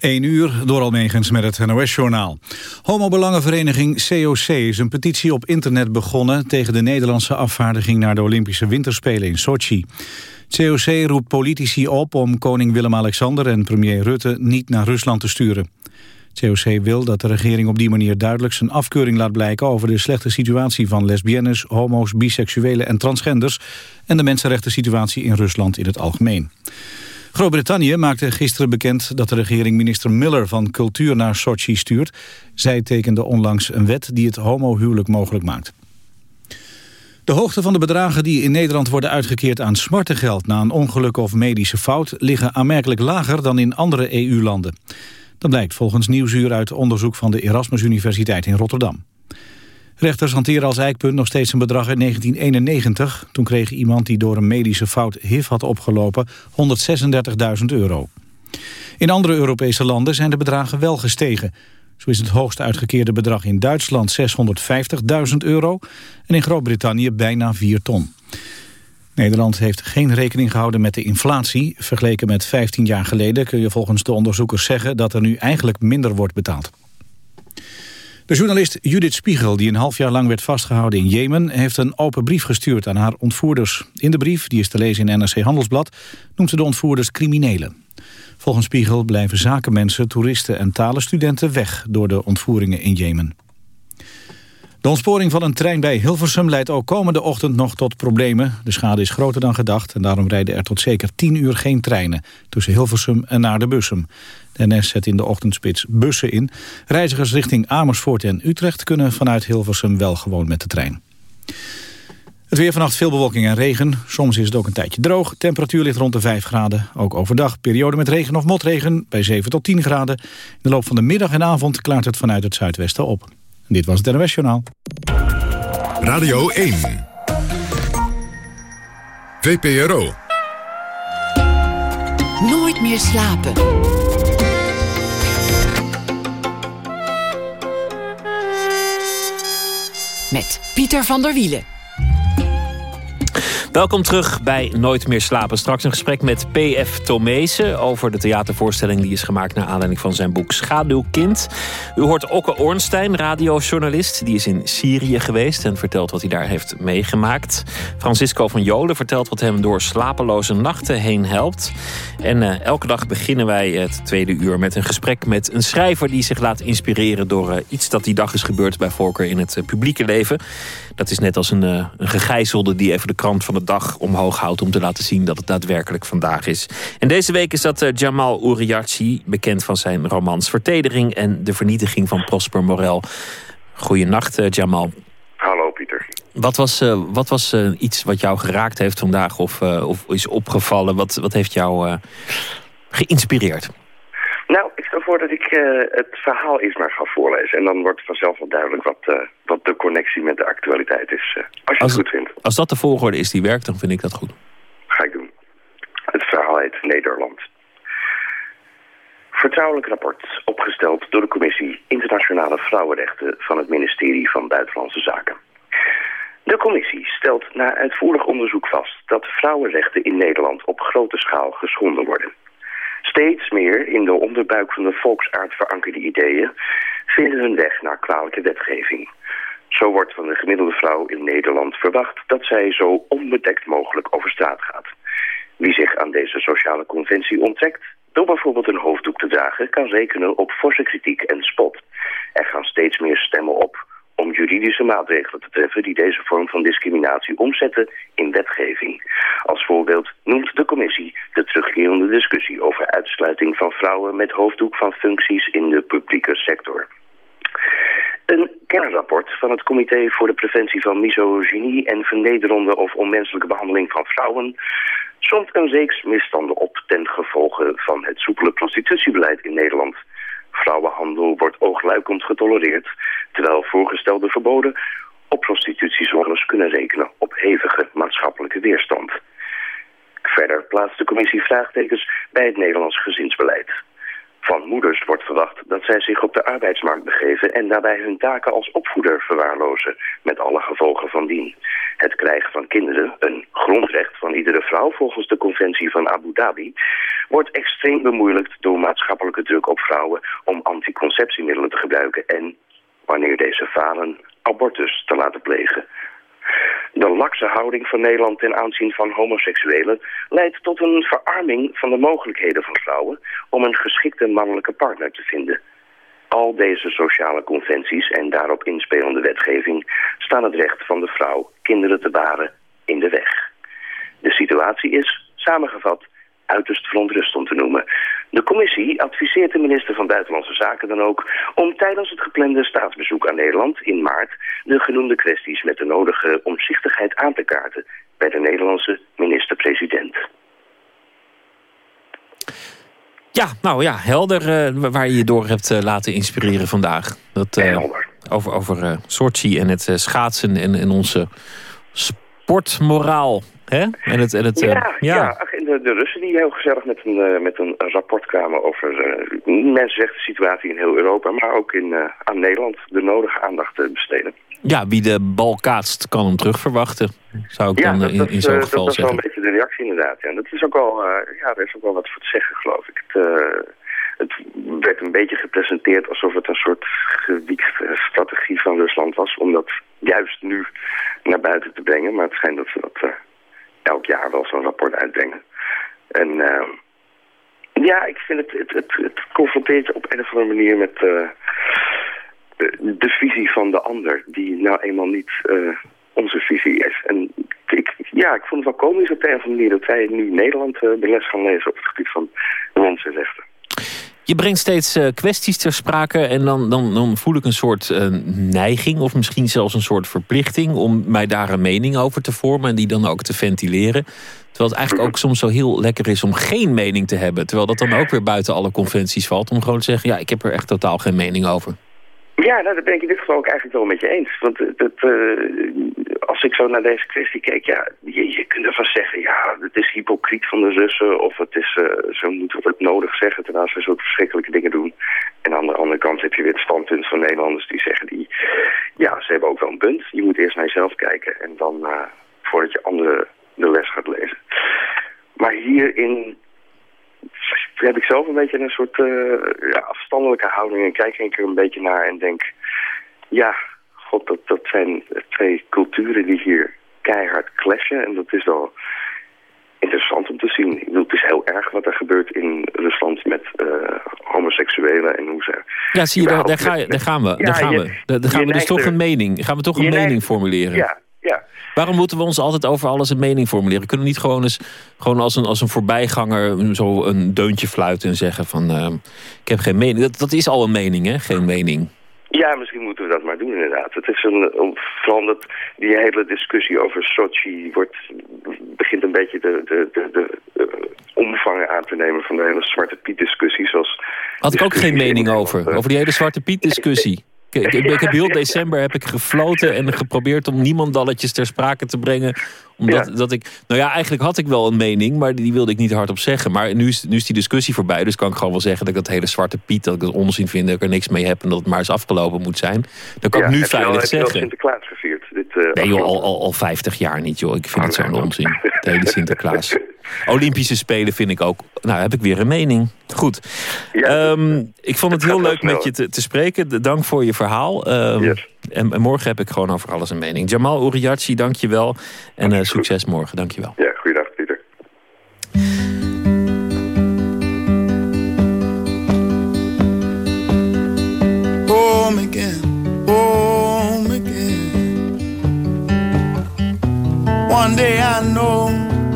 1 uur door Almegens met het NOS-journaal. Homobelangenvereniging COC is een petitie op internet begonnen... tegen de Nederlandse afvaardiging naar de Olympische Winterspelen in Sochi. COC roept politici op om koning Willem-Alexander en premier Rutte... niet naar Rusland te sturen. COC wil dat de regering op die manier duidelijk zijn afkeuring laat blijken... over de slechte situatie van lesbiennes, homo's, biseksuelen en transgenders... en de mensenrechten situatie in Rusland in het algemeen. Groot-Brittannië maakte gisteren bekend dat de regering minister Miller van Cultuur naar Sochi stuurt. Zij tekende onlangs een wet die het homohuwelijk mogelijk maakt. De hoogte van de bedragen die in Nederland worden uitgekeerd aan smartengeld na een ongeluk of medische fout liggen aanmerkelijk lager dan in andere EU-landen. Dat blijkt volgens Nieuwsuur uit onderzoek van de Erasmus Universiteit in Rotterdam. Rechters hanteren als eikpunt nog steeds een bedrag uit 1991. Toen kreeg iemand die door een medische fout HIV had opgelopen 136.000 euro. In andere Europese landen zijn de bedragen wel gestegen. Zo is het hoogst uitgekeerde bedrag in Duitsland 650.000 euro... en in Groot-Brittannië bijna 4 ton. Nederland heeft geen rekening gehouden met de inflatie. Vergeleken met 15 jaar geleden kun je volgens de onderzoekers zeggen... dat er nu eigenlijk minder wordt betaald. De journalist Judith Spiegel, die een half jaar lang werd vastgehouden in Jemen... heeft een open brief gestuurd aan haar ontvoerders. In de brief, die is te lezen in NRC Handelsblad, noemt ze de ontvoerders criminelen. Volgens Spiegel blijven zakenmensen, toeristen en talenstudenten weg... door de ontvoeringen in Jemen. De ontsporing van een trein bij Hilversum leidt ook komende ochtend nog tot problemen. De schade is groter dan gedacht en daarom rijden er tot zeker 10 uur geen treinen... tussen Hilversum en naar de Bussum. De NS zet in de ochtendspits bussen in. Reizigers richting Amersfoort en Utrecht kunnen vanuit Hilversum wel gewoon met de trein. Het weer vannacht veel bewolking en regen. Soms is het ook een tijdje droog. Temperatuur ligt rond de 5 graden. Ook overdag periode met regen of motregen bij 7 tot 10 graden. In de loop van de middag en avond klaart het vanuit het zuidwesten op. dit was het NOS Journaal. Radio 1. VPRO. Nooit meer slapen. met Pieter van der Wielen. Welkom terug bij Nooit meer slapen. Straks een gesprek met P.F. Tomezen over de theatervoorstelling die is gemaakt naar aanleiding van zijn boek Schaduwkind. U hoort Okke Ornstein, radiojournalist. Die is in Syrië geweest en vertelt wat hij daar heeft meegemaakt. Francisco van Jolen vertelt wat hem door slapeloze nachten heen helpt. En uh, elke dag beginnen wij het tweede uur met een gesprek met een schrijver die zich laat inspireren door uh, iets dat die dag is gebeurd bij voorkeur in het uh, publieke leven. Dat is net als een, een gegijzelde die even de krant van de dag omhoog houdt... om te laten zien dat het daadwerkelijk vandaag is. En deze week is dat uh, Jamal Uriachi, bekend van zijn romans Vertedering... en De Vernietiging van Prosper Morel. Goeienacht, uh, Jamal. Hallo, Pieter. Wat was, wat was iets wat jou geraakt heeft vandaag of, of is opgevallen? Wat, wat heeft jou geïnspireerd? Nou, ik stel voor dat ik uh, het verhaal eerst maar ga voorlezen. En dan wordt vanzelf wel duidelijk wat, uh, wat de connectie met de actualiteit is. Uh, als je als, het goed vindt. Als dat de volgorde is die werkt, dan vind ik dat goed. Ga ik doen. Het verhaal heet Nederland. Vertrouwelijk rapport opgesteld door de Commissie Internationale Vrouwenrechten van het ministerie van Buitenlandse Zaken. De commissie stelt na uitvoerig onderzoek vast dat vrouwenrechten in Nederland op grote schaal geschonden worden. Steeds meer in de onderbuik van de volksaard verankerde ideeën vinden hun weg naar kwalijke wetgeving. Zo wordt van de gemiddelde vrouw in Nederland verwacht dat zij zo onbedekt mogelijk over straat gaat. Wie zich aan deze sociale conventie onttrekt, door bijvoorbeeld een hoofddoek te dragen, kan rekenen op forse kritiek en spot. Er gaan steeds meer stemmen op om juridische maatregelen te treffen die deze vorm van discriminatie omzetten in wetgeving. Als voorbeeld noemt de commissie de terugkerende discussie over uitsluiting van vrouwen met hoofddoek van functies in de publieke sector. Een kernrapport van het Comité voor de Preventie van Misogynie en Vernederende of Onmenselijke Behandeling van Vrouwen somt een misstanden op ten gevolge van het soepele prostitutiebeleid in Nederland. Vrouwenhandel wordt oogluikend getolereerd, terwijl voorgestelde verboden op prostitutiezones kunnen rekenen op hevige maatschappelijke weerstand. Verder plaatst de commissie vraagtekens bij het Nederlands gezinsbeleid. Van moeders wordt verwacht dat zij zich op de arbeidsmarkt begeven en daarbij hun taken als opvoeder verwaarlozen, met alle gevolgen van dien. Het krijgen van kinderen, een grondrecht van iedere vrouw volgens de conventie van Abu Dhabi, wordt extreem bemoeilijkt door maatschappelijke druk op vrouwen om anticonceptiemiddelen te gebruiken en, wanneer deze falen, abortus te laten plegen. De lakse houding van Nederland ten aanzien van homoseksuelen leidt tot een verarming van de mogelijkheden van vrouwen om een geschikte mannelijke partner te vinden. Al deze sociale conventies en daarop inspelende wetgeving staan het recht van de vrouw kinderen te baren in de weg. De situatie is, samengevat, uiterst verontrustend te noemen. De commissie adviseert de minister van Buitenlandse Zaken dan ook om tijdens het geplande staatsbezoek aan Nederland in maart de genoemde kwesties met de nodige omzichtigheid aan te kaarten bij de Nederlandse minister-president. Ja, nou ja, helder uh, waar je je door hebt uh, laten inspireren vandaag. Dat, uh, helder. Over, over Sochi en het schaatsen en, en onze sportmoraal. Hè? En het, en het, ja, ja. ja. De, de, Russen die heel gezellig met een, uh, met een rapport kwamen over uh, mensenrechten situatie in heel Europa, maar ook in, aan Nederland de nodige aandacht te besteden. Ja, wie de bal kaatst kan hem terugverwachten, zou ik ja, dan dat, in, in zo'n geval dat, zeggen. Dat is wel een beetje de reactie inderdaad. Ja. En dat is ook wel, ja, er is ook wel wat voor te zeggen geloof ik. Het, het werd een beetje gepresenteerd alsof het een soort gewiekte strategie van Rusland was, om dat juist nu naar buiten te brengen. Maar het schijnt dat ze dat elk jaar wel zo'n rapport uitbrengen. En uh, ja, ik vind het, het, het, het, confronteert je op een of andere manier met uh, de, visie van de ander, die nou eenmaal niet uh, onze visie is. En ik, ja, ik vond het wel komisch op een of andere manier dat wij nu Nederland de les gaan lezen op het gebied van mensenrechten. Je brengt steeds uh, kwesties ter sprake en dan, dan, dan voel ik een soort uh, neiging... of misschien zelfs een soort verplichting om mij daar een mening over te vormen... en die dan ook te ventileren. Terwijl het eigenlijk ook soms zo heel lekker is om geen mening te hebben. Terwijl dat dan ook weer buiten alle conventies valt. Om gewoon te zeggen, ja, ik heb er echt totaal geen mening over. Ja, nou, dat ben ik in dit geval ook eigenlijk wel met je eens. Want uh, als ik zo naar deze kwestie keek, ja, je, je kunt ervan zeggen, ja, het is hypocriet van de Russen. Of het is, uh, zo moeten we het nodig zeggen, terwijl ze zulke verschrikkelijke dingen doen. En aan de andere kant heb je weer het standpunt van Nederlanders die zeggen, die, ja, ze hebben ook wel een punt. Je moet eerst naar jezelf kijken en dan, uh, voordat je anderen de les gaat lezen. Maar hierin heb ik zelf een beetje een soort uh, ja, afstandelijke houding en kijk ik er een beetje naar en denk, ja, god, dat, dat zijn twee culturen die hier keihard clashen en dat is wel interessant om te zien. Ik bedoel, het is heel erg wat er gebeurt in Rusland met uh, homoseksuelen en hoe ze... Ja, zie je, daar, daar, ga je, daar gaan we. Ja, daar gaan je- we, daar, daar gaan we dus toch er- een mening. Gaan we toch een mening neigt- formuleren? Ja, ja. Waarom moeten we ons altijd over alles een mening formuleren? Kunnen we niet gewoon eens gewoon als een, als een voorbijganger zo een deuntje fluiten en zeggen van eh, ik heb geen mening. Dat, dat is al een mening, hè? Geen mening. Ja, misschien moeten we dat maar doen inderdaad. Het is een, vooral omdat die hele discussie over Sochi wordt, begint een beetje de, de, de, de eh, omvangen aan te nemen van de hele Zwarte Piet discussie. Zoals Had ik ook geen mening over. Over die hele Zwarte Piet discussie. Ik, ik, ik heb heel december heb ik gefloten en geprobeerd om niemandalletjes ter sprake te brengen. Omdat Ja. dat ik. Nou ja, eigenlijk had ik wel een mening, maar die wilde ik niet hardop zeggen. Maar nu is, nu is die discussie voorbij. Dus kan ik gewoon wel zeggen dat ik dat hele zwarte Piet, dat ik het onzin vind, dat ik er niks mee heb en dat het maar eens afgelopen moet zijn. Dat kan Ja, ik nu veilig heb je zeggen. Sinterklaas gevierd? Dit, eh, Nee joh, al, al, al 50 jaar niet joh. Ik vind het Oh, zo'n onzin. De hele Sinterklaas. Olympische Spelen vind ik ook. Nou, heb ik weer een mening. Goed. Ja, Ehm, ik vond het het heel leuk met je te, te spreken. Dank voor je verhaal. Ehm, Yes. en, en morgen heb ik gewoon over alles een mening. Jamal Uriachi, dank je wel. En eh, succes morgen, dank je wel. Ja, goeiedag Pieter. home again, home again. One day I know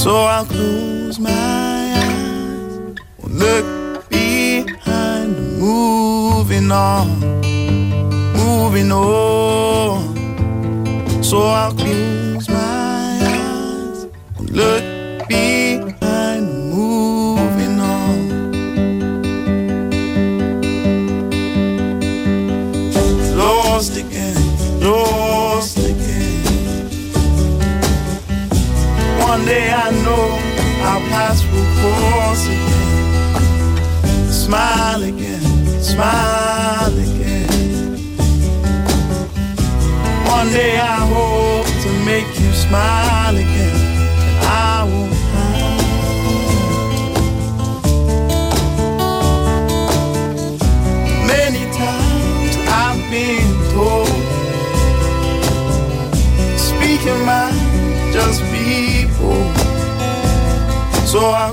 So I'll close my eyes, won't look behind, moving on, moving on. So I'll close my eyes, won't look our paths will cross again. Smile again, smile again. One day I hope to make you smile again, so I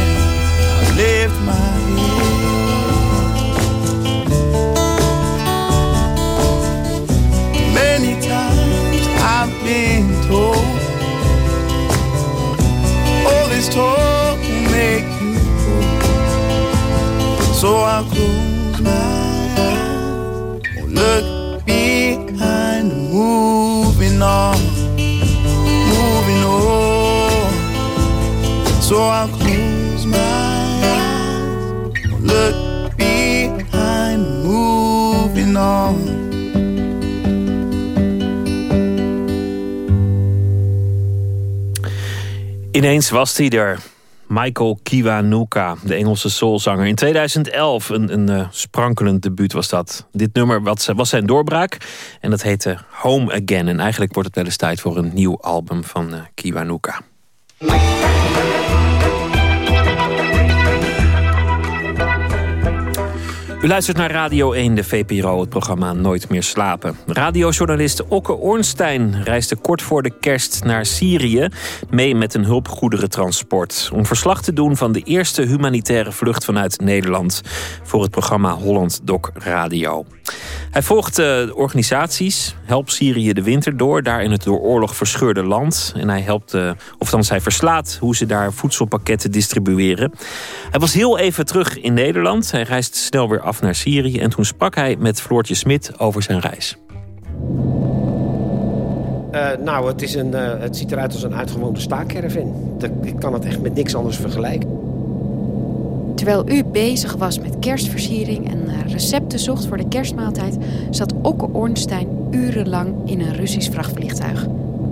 Been told all this talk will make you old. So I'll close my eyes, won't look behind, moving on, moving on. So I'll Ineens was hij er. Michael Kiwanuka, de Engelse soulzanger. In 2011, een, een eh, sprankelend debuut was dat. Dit nummer was zijn doorbraak en dat heette Home Again. En eigenlijk wordt het wel eens tijd voor een nieuw album van eh Kiwanuka. U luistert naar Radio 1, de VPRO, het programma Nooit meer slapen. Radiojournalist Okke Ornstein reisde kort voor de kerst naar Syrië... mee met een hulpgoederentransport... om verslag te doen van de eerste humanitaire vlucht vanuit Nederland... voor het programma Holland Doc Radio. Hij volgt uh, organisaties, helpt Syrië de winter door... daar in het door oorlog verscheurde land. En hij helpt, uh, of dan hij verslaat hoe ze daar voedselpakketten distribueren. Hij was heel even terug in Nederland. Hij reist snel weer af naar Syrië. En toen sprak hij met Floortje Smit over zijn reis. Uh, nou, het, is een, uh, het ziet eruit als een uitgewoonde staakcaravan. Ik kan het echt met niks anders vergelijken. Terwijl u bezig was met kerstversiering en recepten zocht voor de kerstmaaltijd... zat Okke Ornstein urenlang in een Russisch vrachtvliegtuig.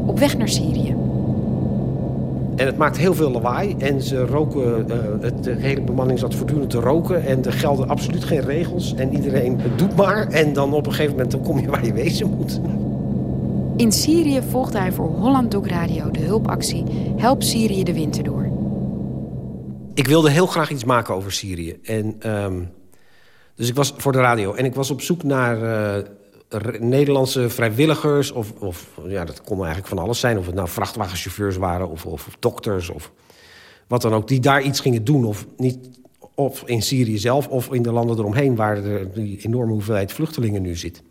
Op weg naar Syrië. En het maakt heel veel lawaai. En ze roken, uh, het, de hele bemanning zat voortdurend te roken. En er gelden absoluut geen regels. En iedereen doet maar. En dan op een gegeven moment dan kom je waar je wezen moet. In Syrië volgde hij voor Holland Doc Radio de hulpactie Help Syrië de winter door. Ik wilde heel graag iets maken over Syrië. En, um, dus ik was voor de radio. En ik was op zoek naar uh, Nederlandse vrijwilligers. Of, of ja, dat kon eigenlijk van alles zijn. Of het nou vrachtwagenchauffeurs waren of, of dokters of wat dan ook. Die daar iets gingen doen. Of, niet, of in Syrië zelf of in de landen eromheen... waar er die enorme hoeveelheid vluchtelingen nu zit.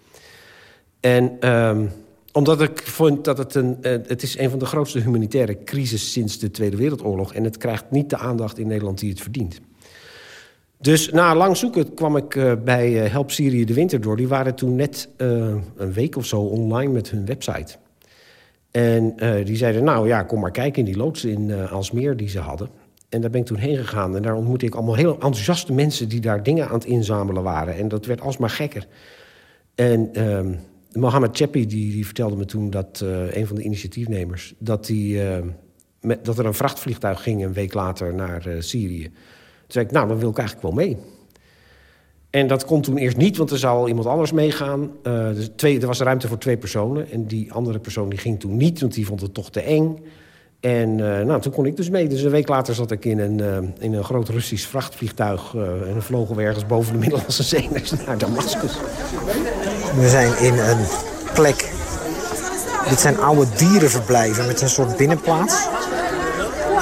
En um, omdat ik vond dat het een... Uh, het is een van de grootste humanitaire crisis sinds de Tweede Wereldoorlog. En het krijgt niet de aandacht in Nederland die het verdient. Dus na lang zoeken kwam ik uh, bij uh, Help Syrië de Winter door. Die waren toen net uh, een week of zo online met hun website. En die zeiden, nou ja, kom maar kijken in die loods in Alsmeer die ze hadden. En daar ben ik toen heen gegaan. En daar ontmoette ik allemaal heel enthousiaste mensen... die daar dingen aan het inzamelen waren. En dat werd alsmaar gekker. En ehm, Mohammed Cheppi die, die, vertelde me toen dat een van de initiatiefnemers... Dat, die, met, dat er een vrachtvliegtuig ging een week later naar Syrië. Zei ik, nou, dan wil ik eigenlijk wel mee. En dat kon toen eerst niet, want er zou al iemand anders meegaan. dus twee, er was ruimte voor twee personen. En die andere persoon die ging toen niet, want die vond het toch te eng. En uh, nou, toen kon ik dus mee. Dus een week later zat ik in een, uh, in een groot Russisch vrachtvliegtuig... En dan vlogen we ergens boven de Middellandse Zee naar Damascus. We zijn in een plek... Dit zijn oude dierenverblijven met een soort binnenplaats.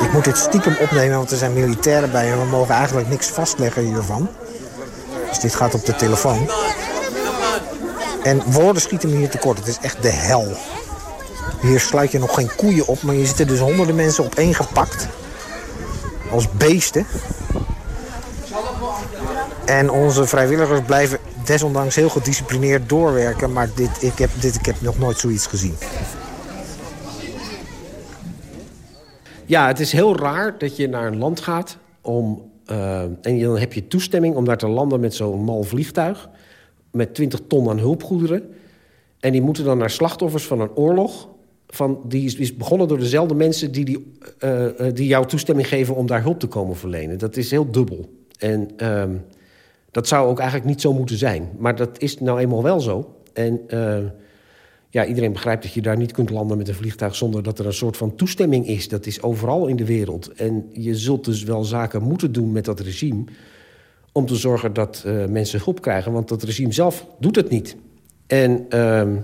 Ik moet dit stiekem opnemen, want er zijn militairen bij... en we mogen eigenlijk niks vastleggen hiervan. Dus dit gaat op de telefoon. En woorden schieten me hier tekort. Het is echt de hel. Hier sluit je nog geen koeien op, maar je zitten dus honderden mensen op één gepakt. Als beesten. En onze vrijwilligers blijven desondanks heel gedisciplineerd doorwerken. Maar dit, ik, heb, dit, ik heb nog nooit zoiets gezien. Ja, het is heel raar dat je naar een land gaat om... Uh, en dan heb je toestemming om daar te landen met zo'n mal vliegtuig... met 20 ton aan hulpgoederen. En die moeten dan naar slachtoffers van een oorlog van, die is, begonnen door dezelfde mensen die, die, uh, die jou toestemming geven om daar hulp te komen verlenen. Dat is heel dubbel. En uh, dat zou ook eigenlijk niet zo moeten zijn. Maar dat is nou eenmaal wel zo. En ja, iedereen begrijpt dat je daar niet kunt landen met een vliegtuig zonder dat er een soort van toestemming is. Dat is overal in de wereld. En je zult dus wel zaken moeten doen met dat regime om te zorgen dat mensen hulp krijgen. Want dat regime zelf doet het niet. En ehm,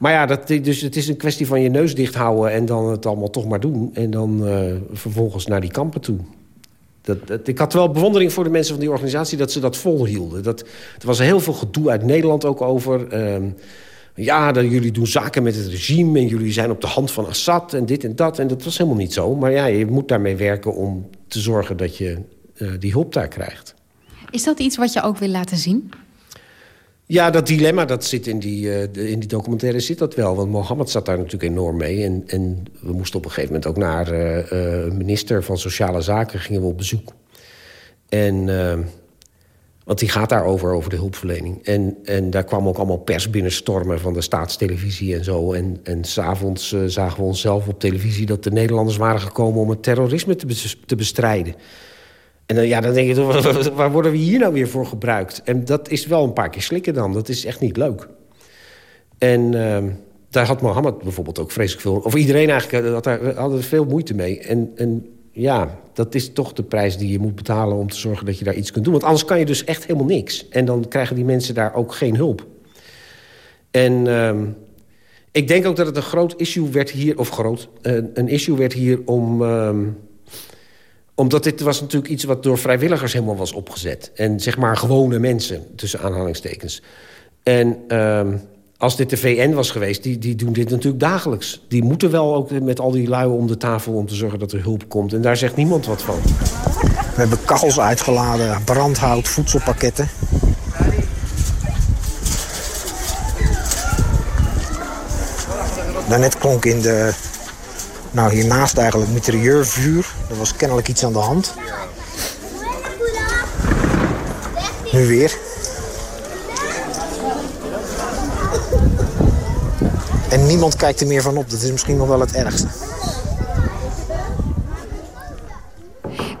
maar ja, dat, dus het is een kwestie van je neus dicht houden... en dan het allemaal toch maar doen. En dan uh, vervolgens naar die kampen toe. Dat, ik had wel bewondering voor de mensen van die organisatie... dat ze dat volhielden. Dat, er was heel veel gedoe uit Nederland ook over... Ja, dat jullie doen zaken met het regime... en jullie zijn op de hand van Assad en dit en dat. En dat was helemaal niet zo. Maar ja, je moet daarmee werken om te zorgen dat je uh, die hulp daar krijgt. Is dat iets wat je ook wil laten zien? Ja, dat dilemma dat zit in die, uh, in die documentaire zit dat wel. Want Mohammed zat daar natuurlijk enorm mee. En, en we moesten op een gegeven moment ook naar uh, minister van Sociale Zaken gingen we op bezoek. En, want die gaat daarover, over de hulpverlening. En, en daar kwam ook allemaal pers binnenstormen van de staatstelevisie en zo. En, en s'avonds zagen we onszelf op televisie dat de Nederlanders waren gekomen... om het terrorisme te, te bestrijden. En dan, ja, dan denk je, waar worden we hier nou weer voor gebruikt? En dat is wel een paar keer slikken dan. Dat is echt niet leuk. En uh, daar had Mohammed bijvoorbeeld ook vreselijk veel... of iedereen eigenlijk had daar, had er veel moeite mee. En, en ja, dat is toch de prijs die je moet betalen... om te zorgen dat je daar iets kunt doen. Want anders kan je dus echt helemaal niks. En dan krijgen die mensen daar ook geen hulp. En... Uh, ik denk ook dat het een groot issue werd hier... of groot, een, een issue werd hier om... Uh, omdat dit was natuurlijk iets wat door vrijwilligers helemaal was opgezet. En zeg maar gewone mensen, tussen aanhalingstekens. En uh, als dit de VN was geweest, die, die doen dit natuurlijk dagelijks. Die moeten wel ook met al die luien om de tafel om te zorgen dat er hulp komt. En daar zegt niemand wat van. We hebben kachels uitgeladen, brandhout, voedselpakketten. Daarnet klonk in de nou, hiernaast eigenlijk mitrailleurvuur. Er was kennelijk iets aan de hand. Nu weer. En niemand kijkt er meer van op. Dat is misschien nog wel het ergste.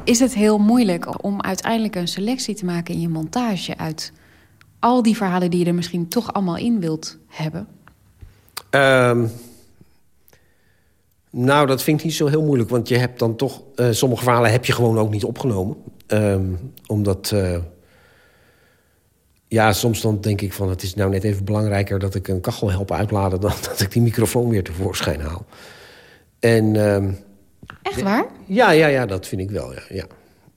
Is het heel moeilijk om uiteindelijk een selectie te maken in je montage... uit al die verhalen die je er misschien toch allemaal in wilt hebben? Um, nou, dat vind ik niet zo heel moeilijk. Want je hebt dan toch... Uh, sommige verhalen heb je gewoon ook niet opgenomen. Um, omdat... Uh, ja, soms dan denk ik van... het is nou net even belangrijker dat ik een kachel help uitladen... dan dat ik die microfoon weer tevoorschijn haal. En... Um, Echt waar? Ja, ja, ja, dat vind ik wel, ja. ja.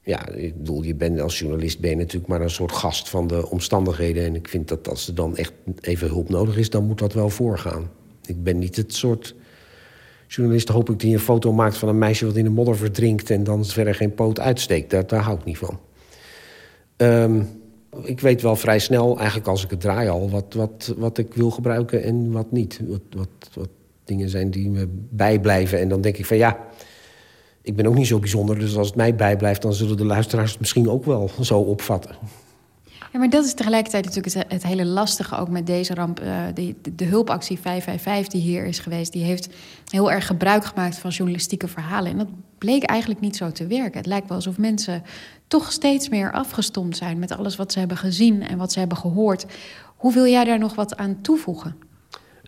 Ja, ik bedoel, je bent als journalist ben je natuurlijk maar een soort gast van de omstandigheden. En ik vind dat als er dan echt even hulp nodig is, dan moet dat wel voorgaan. Ik ben niet het soort journalist hoop ik die een foto maakt van een meisje wat in de modder verdrinkt... en dan verder geen poot uitsteekt. Daar, daar hou ik niet van. Um, ik weet wel vrij snel, eigenlijk als ik het draai al... wat, wat, wat ik wil gebruiken en wat niet. Wat, wat, wat dingen zijn die me bijblijven. En dan denk ik van ja, ik ben ook niet zo bijzonder... dus als het mij bijblijft, dan zullen de luisteraars het misschien ook wel zo opvatten. Ja, maar dat is tegelijkertijd natuurlijk het, hele lastige ook met deze ramp. Uh, de, de, hulpactie 555 die hier is geweest... die heeft heel erg gebruik gemaakt van journalistieke verhalen. En dat bleek eigenlijk niet zo te werken. Het lijkt wel alsof mensen toch steeds meer afgestomd zijn... met alles wat ze hebben gezien en wat ze hebben gehoord. Hoe wil jij daar nog wat aan toevoegen?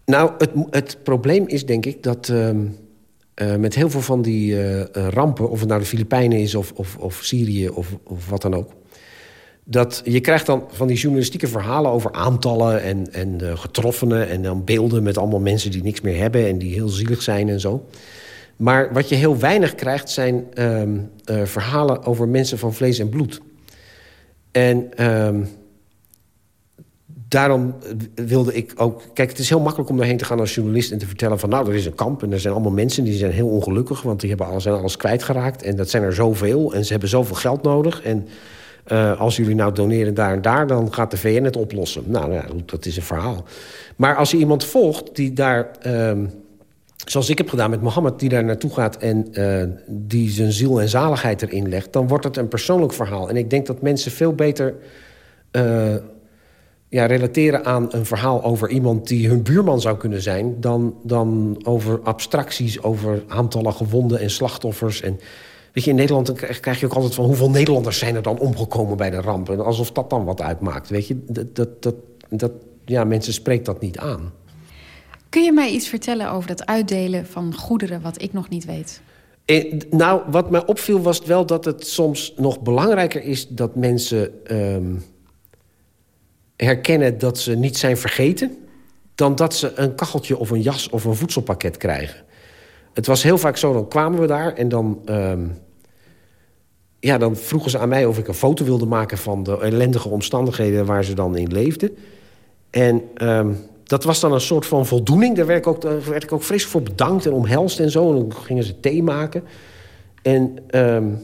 Nou, het, het probleem is denk ik dat... Uh, uh, met heel veel van die uh, rampen, of het nou de Filipijnen is of, of, of Syrië of, of wat dan ook dat je krijgt dan van die journalistieke verhalen over aantallen en, en getroffenen... en dan beelden met allemaal mensen die niks meer hebben... en die heel zielig zijn en zo. Maar wat je heel weinig krijgt zijn uh, uh, verhalen over mensen van vlees en bloed. En ehm, daarom wilde ik ook... Kijk, het is heel makkelijk om daarheen te gaan als journalist... en te vertellen van, nou, er is een kamp en er zijn allemaal mensen... die zijn heel ongelukkig, want die hebben alles, zijn alles kwijtgeraakt. En dat zijn er zoveel en ze hebben zoveel geld nodig... en uh, als jullie nou doneren daar en daar, dan gaat de VN het oplossen. Nou, ja, dat is een verhaal. Maar als je iemand volgt die daar, uh, zoals ik heb gedaan met Mohammed... die daar naartoe gaat en uh, die zijn ziel en zaligheid erin legt... dan wordt het een persoonlijk verhaal. En ik denk dat mensen veel beter uh, ja, relateren aan een verhaal over iemand... die hun buurman zou kunnen zijn... dan, dan over abstracties, over aantallen gewonden en slachtoffers... En, Weet je, in Nederland krijg je ook altijd van... hoeveel Nederlanders zijn er dan omgekomen bij de ramp? En alsof dat dan wat uitmaakt. Weet je, dat, dat, dat, dat, ja, mensen spreekt dat niet aan. Kun je mij iets vertellen over dat uitdelen van goederen... wat ik nog niet weet? Eh, nou, wat mij opviel was wel dat het soms nog belangrijker is... dat mensen um, herkennen dat ze niet zijn vergeten... dan dat ze een kacheltje of een jas of een voedselpakket krijgen. Het was heel vaak zo, dan kwamen we daar en dan... Um, ja, dan vroegen ze aan mij of ik een foto wilde maken... van de ellendige omstandigheden waar ze dan in leefden. En um, dat was dan een soort van voldoening. Daar werd ik ook, werd ik ook voor bedankt en omhelst en zo. En dan gingen ze thee maken. En um,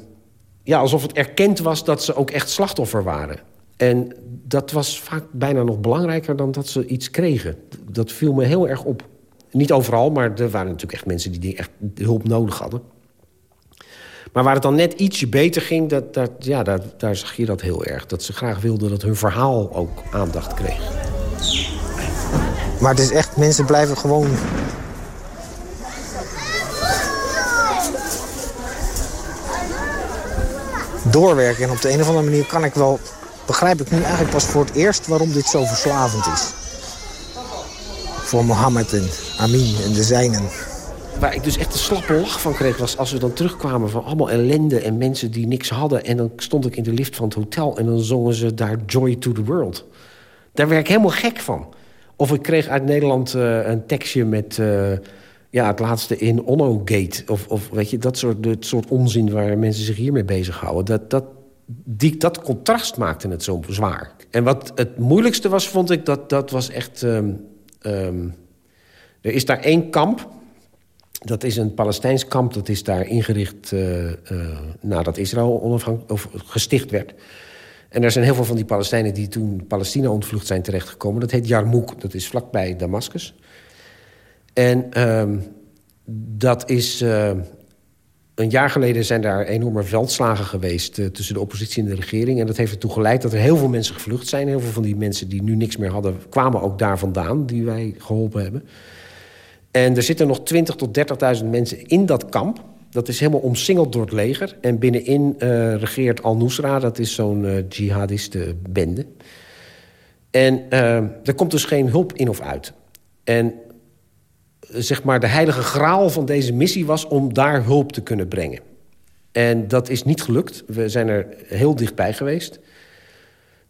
ja, alsof het erkend was dat ze ook echt slachtoffer waren. En dat was vaak bijna nog belangrijker dan dat ze iets kregen. Dat viel me heel erg op. Niet overal, maar er waren natuurlijk echt mensen die echt hulp nodig hadden. Maar waar het dan net ietsje beter ging, dat, dat, ja, daar, daar zag je dat heel erg. Dat ze graag wilden dat hun verhaal ook aandacht kreeg. Maar het is echt, mensen blijven gewoon... doorwerken. En op de een of andere manier kan ik wel... begrijp ik nu eigenlijk pas voor het eerst waarom dit zo verslavend is. Voor Mohammed en Amin en de zijnen waar ik dus echt een slappe lach van kreeg... was als we dan terugkwamen van allemaal ellende en mensen die niks hadden. En dan stond ik in de lift van het hotel en dan zongen ze daar Joy to the World. Daar werd ik helemaal gek van. Of ik kreeg uit Nederland uh, een tekstje met uh, ja, het laatste in Onno Gate. Of, of weet je, dat soort, dat soort onzin waar mensen zich hiermee bezighouden. Dat, dat, die, dat contrast maakte het zo zwaar. En wat het moeilijkste was, vond ik, dat, dat was echt... Um, um, er is daar één kamp dat is een Palestijns kamp, dat is daar ingericht uh, uh, nadat Israël onafhankelijk, of gesticht werd. En er zijn heel veel van die Palestijnen die toen Palestina ontvlucht zijn terechtgekomen. Dat heet Jarmouk, dat is vlakbij Damascus. En uh, dat is... Uh, een jaar geleden zijn daar enorme veldslagen geweest... tussen de oppositie en de regering. En dat heeft ertoe geleid dat er heel veel mensen gevlucht zijn. Heel veel van die mensen die nu niks meer hadden... kwamen ook daar vandaan, die wij geholpen hebben. En er zitten nog 20.000 tot 30.000 mensen in dat kamp. Dat is helemaal omsingeld door het leger. En binnenin uh, regeert Al-Nusra, dat is zo'n uh, jihadiste bende. En uh, er komt dus geen hulp in of uit. En zeg maar, de heilige graal van deze missie was om daar hulp te kunnen brengen. En dat is niet gelukt. We zijn er heel dichtbij geweest.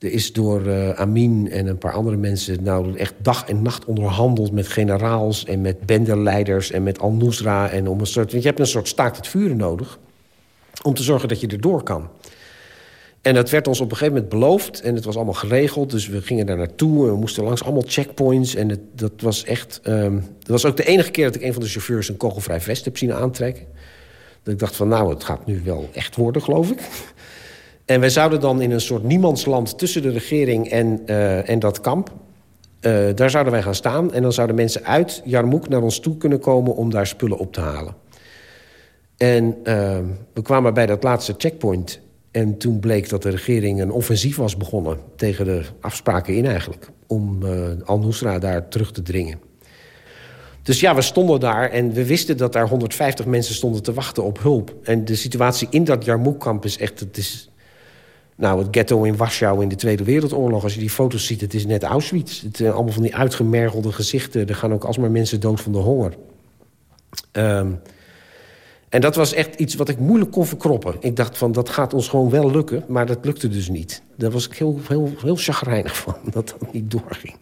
Er is door uh, Amin en een paar andere mensen... nou echt dag en nacht onderhandeld met generaals... en met bendeleiders en met Al-Nusra. En om een soort, want je hebt een soort staakt het vuren nodig... om te zorgen dat je erdoor kan. En dat werd ons op een gegeven moment beloofd. En het was allemaal geregeld. Dus we gingen daar naartoe. En we moesten langs allemaal checkpoints. En het, dat was echt... Um, dat was ook de enige keer dat ik een van de chauffeurs... een kogelvrij vest heb zien aantrekken. Dat ik dacht van, nou, het gaat nu wel echt worden, geloof ik. En wij zouden dan in een soort niemandsland tussen de regering en, uh, en dat kamp... Uh, daar zouden wij gaan staan. En dan zouden mensen uit Jarmouk naar ons toe kunnen komen... om daar spullen op te halen. En uh, we kwamen bij dat laatste checkpoint. En toen bleek dat de regering een offensief was begonnen... tegen de afspraken in eigenlijk. Om uh, Al-Nusra daar terug te dringen. Dus ja, we stonden daar en we wisten dat daar 150 mensen stonden te wachten op hulp. En de situatie in dat Jarmouk-kamp is echt... Het is, nou, het ghetto in Warschau in de Tweede Wereldoorlog... als je die foto's ziet, het is net Auschwitz. Het zijn allemaal van die uitgemergelde gezichten. Er gaan ook alsmaar mensen dood van de honger. Um, en dat was echt iets wat ik moeilijk kon verkroppen. Ik dacht van, dat gaat ons gewoon wel lukken, maar dat lukte dus niet. Daar was ik heel, heel, heel chagrijnig van, dat dat niet doorging.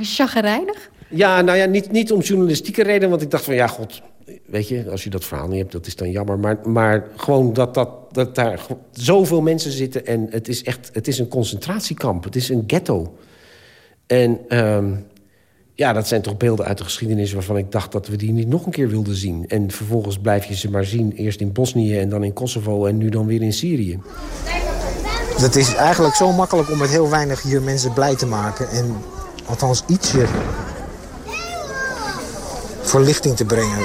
Chagrijnig? Ja, nou ja, niet, niet om journalistieke reden, want ik dacht van, ja, god... weet je, als je dat verhaal niet hebt, dat is dan jammer. Maar, maar gewoon dat, dat, dat daar zoveel mensen zitten... en het is echt, het is een concentratiekamp, het is een ghetto. En... Um, ja, dat zijn toch beelden uit de geschiedenis waarvan ik dacht dat we die niet nog een keer wilden zien. En vervolgens blijf je ze maar zien, eerst in Bosnië en dan in Kosovo en nu dan weer in Syrië. Het is eigenlijk zo makkelijk om met heel weinig hier mensen blij te maken. En althans ietsje verlichting te brengen.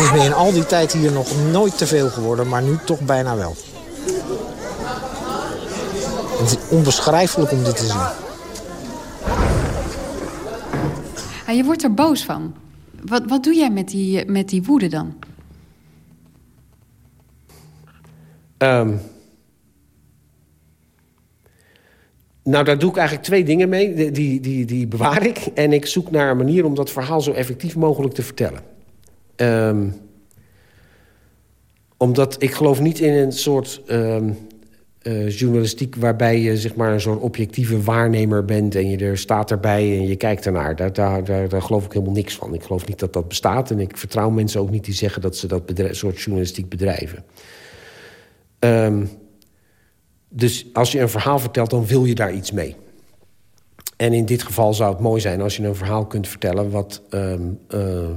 Is me in al die tijd hier nog nooit te veel geworden, maar nu toch bijna wel. Het is onbeschrijfelijk om dit te zien. Ja, je wordt er boos van. Wat, wat doe jij met die, met die woede dan? Um, nou, daar doe ik eigenlijk twee dingen mee. Die, die, die bewaar ik. En ik zoek naar een manier om dat verhaal zo effectief mogelijk te vertellen. Um, omdat ik geloof niet in een soort um, uh, journalistiek... waarbij je zeg maar, een soort objectieve waarnemer bent... en je er staat erbij en je kijkt ernaar. Daar, daar, daar, geloof ik helemaal niks van. Ik geloof niet dat dat bestaat. En ik vertrouw mensen ook niet die zeggen... dat ze dat soort journalistiek bedrijven. Um, dus als je een verhaal vertelt, dan wil je daar iets mee. En in dit geval zou het mooi zijn als je een verhaal kunt vertellen... wat... Uh,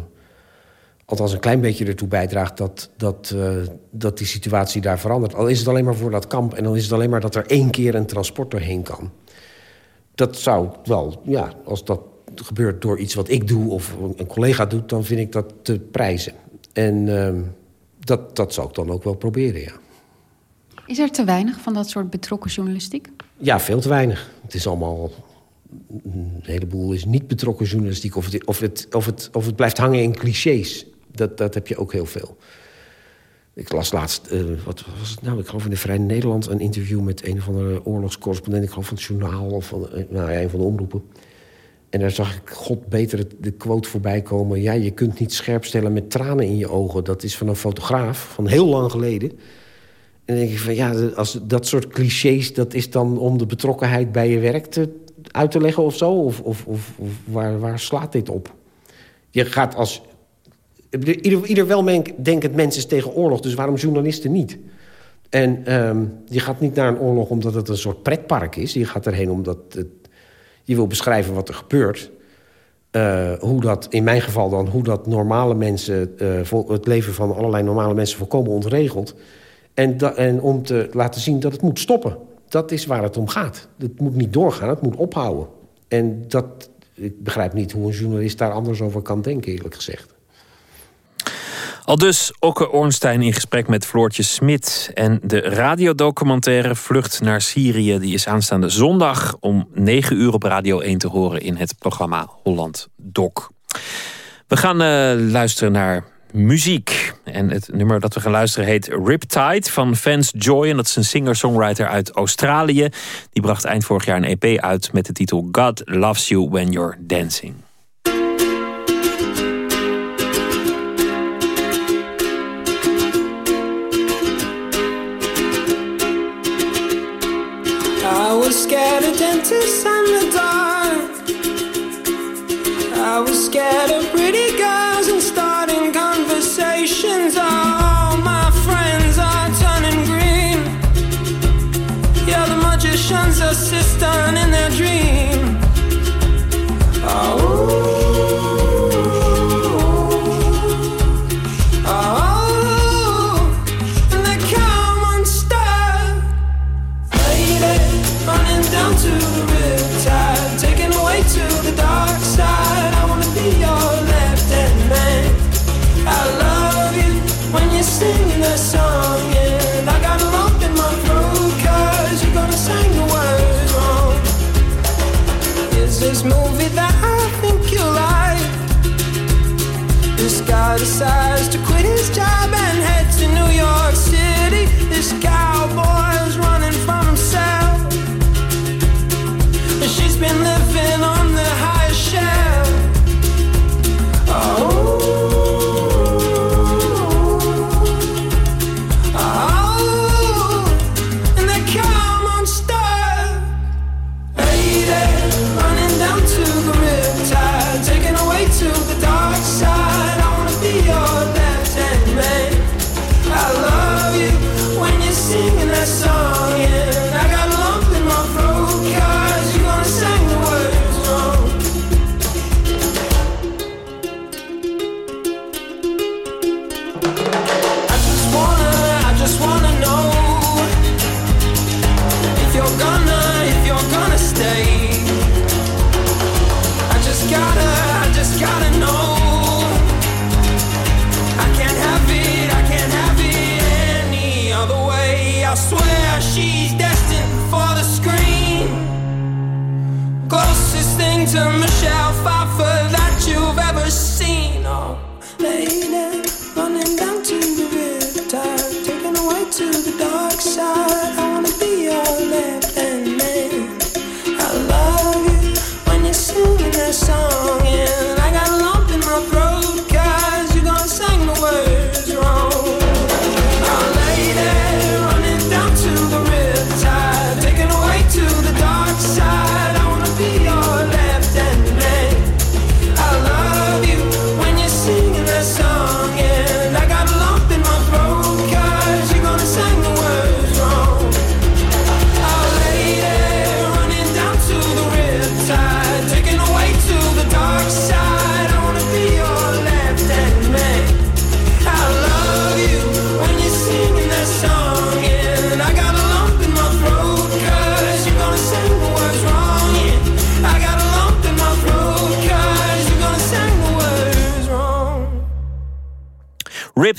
althans een klein beetje ertoe bijdraagt dat, dat, uh, dat die situatie daar verandert. Al is het alleen maar voor dat kamp en dan is het alleen maar dat er één keer een transport doorheen kan. Dat zou wel, ja, als dat gebeurt door iets wat ik doe of een collega doet... dan vind ik dat te prijzen. En uh, dat, dat zou ik dan ook wel proberen, ja. Is er te weinig van dat soort betrokken journalistiek? Ja, veel te weinig. Het is allemaal een heleboel is niet betrokken journalistiek. Of het, of het, of het, of het blijft hangen in clichés. Dat, dat heb je ook heel veel. Ik las laatst, uh, wat was het nou? Ik geloof in de Vrij Nederland een interview met een of andere oorlogscorrespondent. Ik geloof van het journaal of van uh, nou, een van de omroepen. En daar zag ik god beter de quote voorbij komen. Ja, je kunt niet scherp stellen met tranen in je ogen. Dat is van een fotograaf van heel lang geleden. En dan denk ik van ja, als dat soort clichés... dat is dan om de betrokkenheid bij je werk te, uit te leggen of zo? Of, of, of, of waar, waar slaat dit op? Je gaat als Ieder, ieder weldenkend mens is tegen oorlog, dus waarom journalisten niet? En um, je gaat niet naar een oorlog omdat het een soort pretpark is. Je gaat erheen omdat het, je wil beschrijven wat er gebeurt. Uh, hoe dat, in mijn geval dan, hoe dat normale mensen... Uh, het leven van allerlei normale mensen volkomen ontregelt. En, en om te laten zien dat het moet stoppen. Dat is waar het om gaat. Het moet niet doorgaan, het moet ophouden. En dat, ik begrijp niet hoe een journalist daar anders over kan denken, eerlijk gezegd. Al dus Okke Ornstein in gesprek met Floortje Smit. En de radiodocumentaire Vlucht naar Syrië... die is aanstaande zondag om 9 uur op Radio 1 te horen... in het programma Holland Doc. We gaan uh, luisteren naar muziek. En het nummer dat we gaan luisteren heet Riptide van Vance Joy. En dat is een singer-songwriter uit Australië. Die bracht eind vorig jaar een EP uit met de titel God Loves You When You're Dancing. Scared of out of sight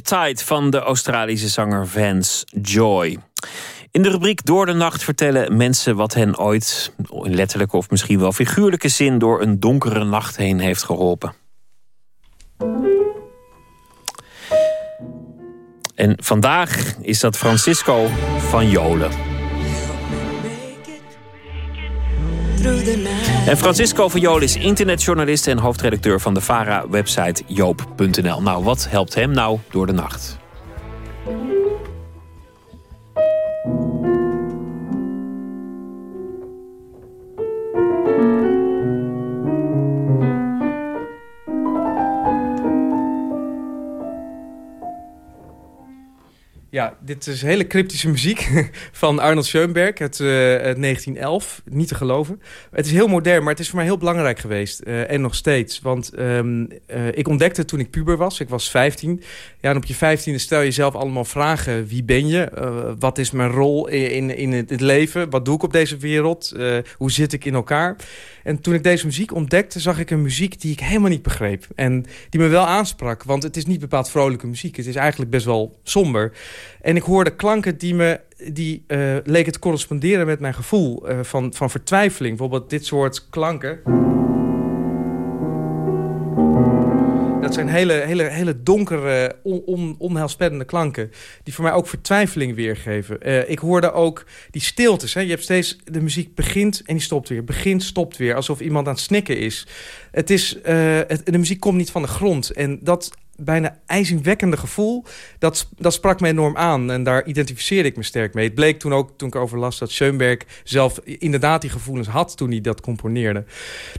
Riptide van de Australische zanger Vance Joy. In de rubriek Door de Nacht vertellen mensen wat hen ooit, in letterlijke of misschien wel figuurlijke zin, door een donkere nacht heen heeft geholpen. En vandaag is dat Francisco van Jolen. En Francisco Jolen is internetjournalist en hoofdredacteur van de VARA-website joop.nl. Nou, wat helpt hem nou door de nacht? Ja, dit is hele cryptische muziek van Arnold Schoenberg uit, eh, uit 1911. Niet te geloven. Het is heel modern, maar het is voor mij heel belangrijk geweest. eh, en nog steeds. Want ehm, eh, ik ontdekte toen ik puber was. Ik was 15. Ja, en op je 15e stel je jezelf allemaal vragen. Wie ben je? Eh, wat is mijn rol in, in, het leven? Wat doe ik op deze wereld? Eh, hoe zit ik in elkaar? En toen ik deze muziek ontdekte, zag ik een muziek die ik helemaal niet begreep. En die me wel aansprak, want het is niet bepaald vrolijke muziek. Het is eigenlijk best wel somber. En ik hoorde klanken die me die uh, leken te corresponderen met mijn gevoel uh, van, van vertwijfeling. Bijvoorbeeld dit soort klanken. Dat zijn hele, hele, hele donkere, on, on, onheilspellende klanken... die voor mij ook vertwijfeling weergeven. Uh, ik hoorde ook die stiltes. Hè. Je hebt steeds, de muziek begint en die stopt weer. Begint, stopt weer, alsof iemand aan het snikken is. Het is de muziek komt niet van de grond. En dat bijna ijzingwekkende gevoel, dat, dat sprak me enorm aan. En daar identificeerde ik me sterk mee. Het bleek toen ook, toen ik over las, dat Schoenberg zelf inderdaad die gevoelens had toen hij dat componeerde.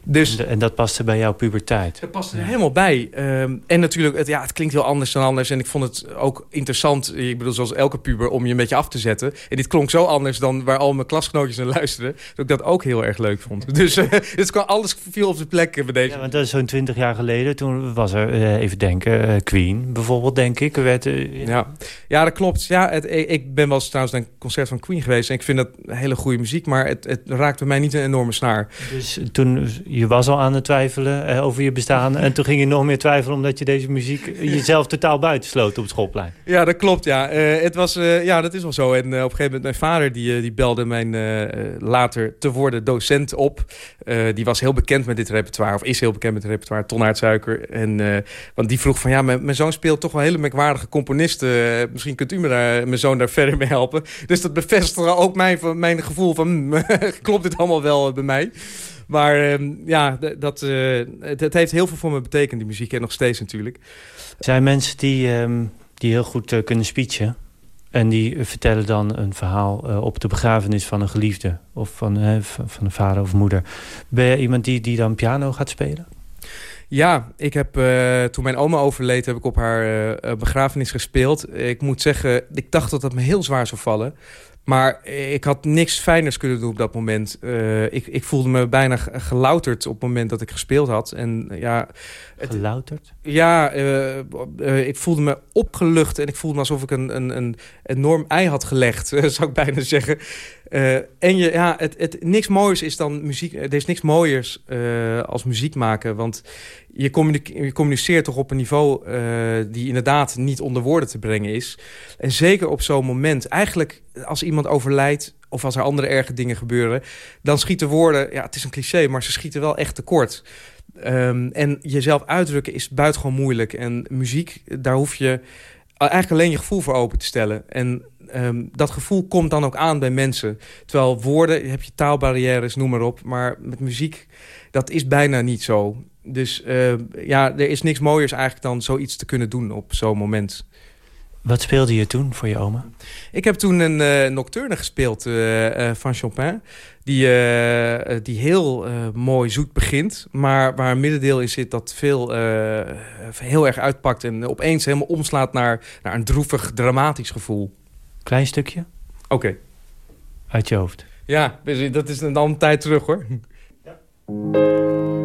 Dus, en, en dat paste bij jouw puberteit? Dat paste er ja. helemaal bij. Um, en natuurlijk, het, ja, het klinkt heel anders dan anders. En ik vond het ook interessant, ik bedoel zoals elke puber, om je een beetje af te zetten. En dit klonk zo anders dan waar al mijn klasgenootjes naar luisterden. Dat ik dat ook heel erg leuk vond. Dus, uh, dus alles viel op zijn plek bij deze. Ja, want dat is zo'n twintig jaar geleden. Toen was er, uh, even denken... Queen bijvoorbeeld, denk ik. Werd, uh, ja. ja, dat klopt. Ja, het, ik ben wel eens trouwens naar een concert van Queen geweest... en ik vind dat hele goede muziek... maar het, het raakte mij niet een enorme snaar. Dus toen, je was al aan het twijfelen uh, over je bestaan... en toen ging je nog meer twijfelen... omdat je deze muziek jezelf totaal buitensloot op het schoolplein. Ja, dat klopt, ja. Het was, ja, dat is wel zo. En op een gegeven moment, mijn vader... die, die belde mijn later te worden docent op. die was heel bekend met dit repertoire... of is heel bekend met het repertoire, Ton Suiker. En, want die vroeg van... ja ja, mijn, mijn zoon speelt toch wel hele merkwaardige componisten. Eh, misschien kunt u me daar, mijn zoon daar verder mee helpen. Dus dat bevestigt ook mijn, mijn gevoel van... hmm, klopt dit allemaal wel bij mij? Maar ehm, ja, dat, uh, het, heeft heel veel voor me betekend, die muziek. En nog steeds natuurlijk. Zijn mensen die, um, die heel goed kunnen speechen. En die vertellen dan een verhaal op de begrafenis van een geliefde. Of van, van een vader of moeder. Ben je iemand die, die dan piano gaat spelen? Ja, ik heb uh, toen mijn oma overleed, heb ik op haar uh, begrafenis gespeeld. Ik moet zeggen, ik dacht dat dat me heel zwaar zou vallen. Maar ik had niks fijners kunnen doen op dat moment. Uh, ik, ik voelde me bijna gelouterd op het moment dat ik gespeeld had. En, ja, het, gelouterd? Ja, uh, uh, ik voelde me opgelucht. En ik voelde me alsof ik een, een, een enorm ei had gelegd, zou ik bijna zeggen. en je, ja, het, het, niks mooiers is dan muziek. Er is niks mooiers als muziek maken. Want je, communiceert toch op een niveau uh, die inderdaad niet onder woorden te brengen is. En zeker op zo'n moment, eigenlijk als iemand overlijdt... of als er andere erge dingen gebeuren... dan schieten woorden, ja, het is een cliché... maar ze schieten wel echt tekort. Um, en jezelf uitdrukken is buitengewoon moeilijk. En muziek, daar hoef je eigenlijk alleen je gevoel voor open te stellen. En um, dat gevoel komt dan ook aan bij mensen. Terwijl woorden, heb je taalbarrières, noem maar op. Maar met muziek, dat is bijna niet zo. Dus uh, ja, er is niks mooiers eigenlijk dan zoiets te kunnen doen op zo'n moment. Wat speelde je toen voor je oma? Ik heb toen een uh, nocturne gespeeld uh, van Chopin. Die, die heel mooi zoet begint. Maar waar een middendeel in zit dat veel heel erg uitpakt. En opeens helemaal omslaat naar, naar een droevig, dramatisch gevoel. Klein stukje? Oké. Okay. Uit je hoofd? Ja, dat is dan een tijd terug hoor. Ja.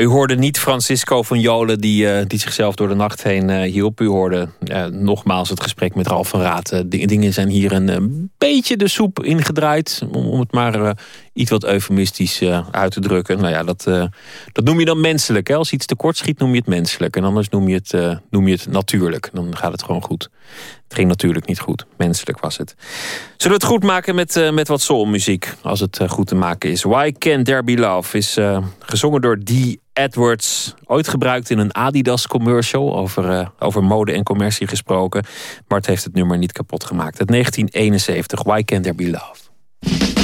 U hoorde niet Francisco van Jolen die, uh, die zichzelf door de nacht heen uh, hielp. U hoorde uh, nogmaals het gesprek met Ralf van Raad. dingen zijn hier een beetje de soep ingedraaid. Om, om het maar iets wat eufemistisch uit te drukken. Nou ja, dat, dat noem je dan menselijk. Hè? Als iets tekort schiet noem je het menselijk. En anders noem je het, noem je het natuurlijk. Dan gaat het gewoon goed. Het ging natuurlijk niet goed. Menselijk was het. Zullen we het goed maken met, met wat soulmuziek? Als het goed te maken is. Why Can't There Be Love is gezongen door Dee Edwards. Ooit gebruikt in een Adidas commercial. Over, over mode en commercie gesproken. Het heeft het nummer niet kapot gemaakt. Het 1971. Why Can't There Be Love?